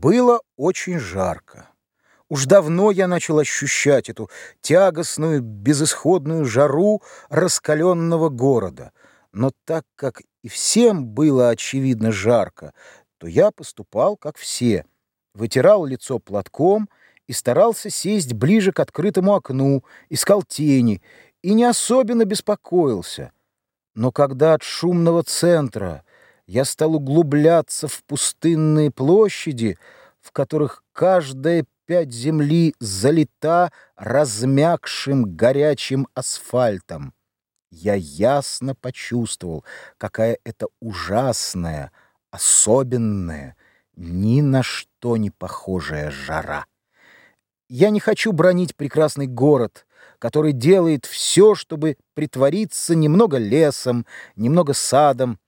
Было очень жарко. Уж давно я начал ощущать эту тягостную, безысходную жару раскаленного города. Но так как и всем было очевидно жарко, то я поступал, как все. Вытирал лицо платком и старался сесть ближе к открытому окну, искал тени и не особенно беспокоился. Но когда от шумного центра я стал углубляться в пустынные площади, в которых каждая пять земли залита размягшим горячим асфальтом. Я ясно почувствовал, какая это ужасная, особенная, ни на что не похожая жара. Я не хочу бронить прекрасный город, который делает все, чтобы притвориться немного лесом, немного садом,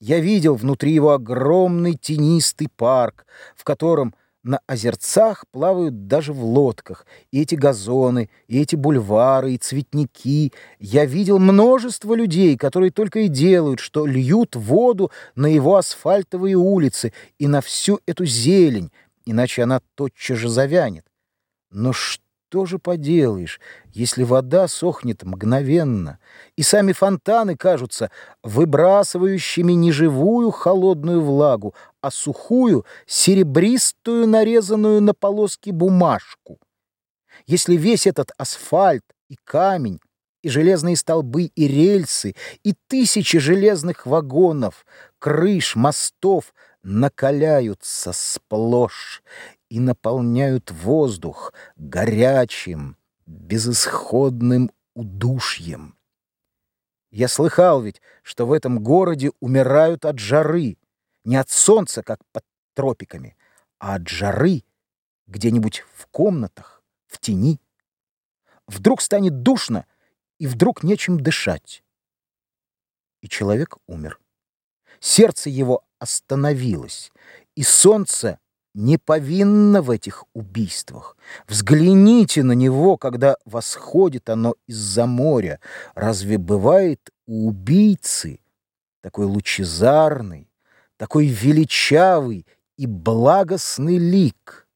я видел внутри его огромный тенистый парк, в котором на озерцах плавают даже в лодках. И эти газоны, и эти бульвары, и цветники. Я видел множество людей, которые только и делают, что льют воду на его асфальтовые улицы и на всю эту зелень, иначе она тотчас же завянет. Но что? Что же поделаешь, если вода сохнет мгновенно, и сами фонтаны кажутся выбрасывающими не живую холодную влагу, а сухую, серебристую, нарезанную на полоски бумажку? Если весь этот асфальт и камень, и железные столбы, и рельсы, и тысячи железных вагонов, крыш, мостов накаляются сплошь, и наполняют воздух горячим, безысходным удушьем. Я слыхал ведь, что в этом городе умирают от жары, не от солнца, как под тропиками, а от жары где-нибудь в комнатах, в тени. Вдруг станет душно, и вдруг нечем дышать. И человек умер. Сердце его остановилось, и солнце не повинно в этих убийствах. Взгляните на него, когда восходит оно из-за моря. Разве бывает у убийцы такой лучезарный, такой величавый и благостный лик?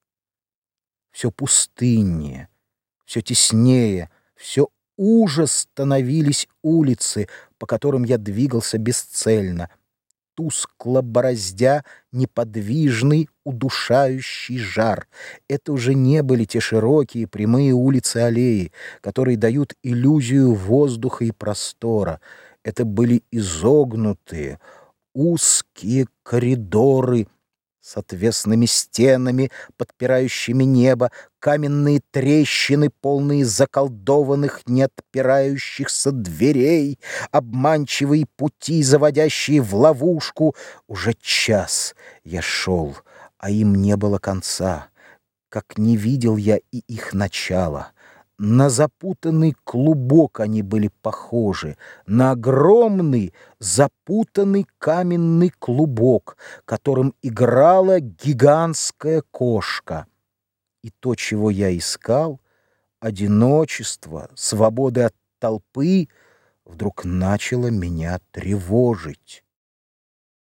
Все пустыннее, все теснее, все ужас становились улицы, по которым я двигался бесцельно — тускло бороздя неподвижный, удушающий жар. Это уже не были те широкие прямые улицы-аллеи, которые дают иллюзию воздуха и простора. Это были изогнутые, узкие коридоры с отвесными стенами, подпирающими небо, каменные трещины, полные заколдованных, не отпирающихся дверей, обманчивые пути, заводящие в ловушку. Уже час я шел, а им не было конца, как не видел я и их начала. На запутанный клубок они были похожи, на огромный запутанный каменный клубок, которым играла гигантская кошка. И то, чего я искал, одиночество, свободы от толпы, вдруг начало меня тревожить.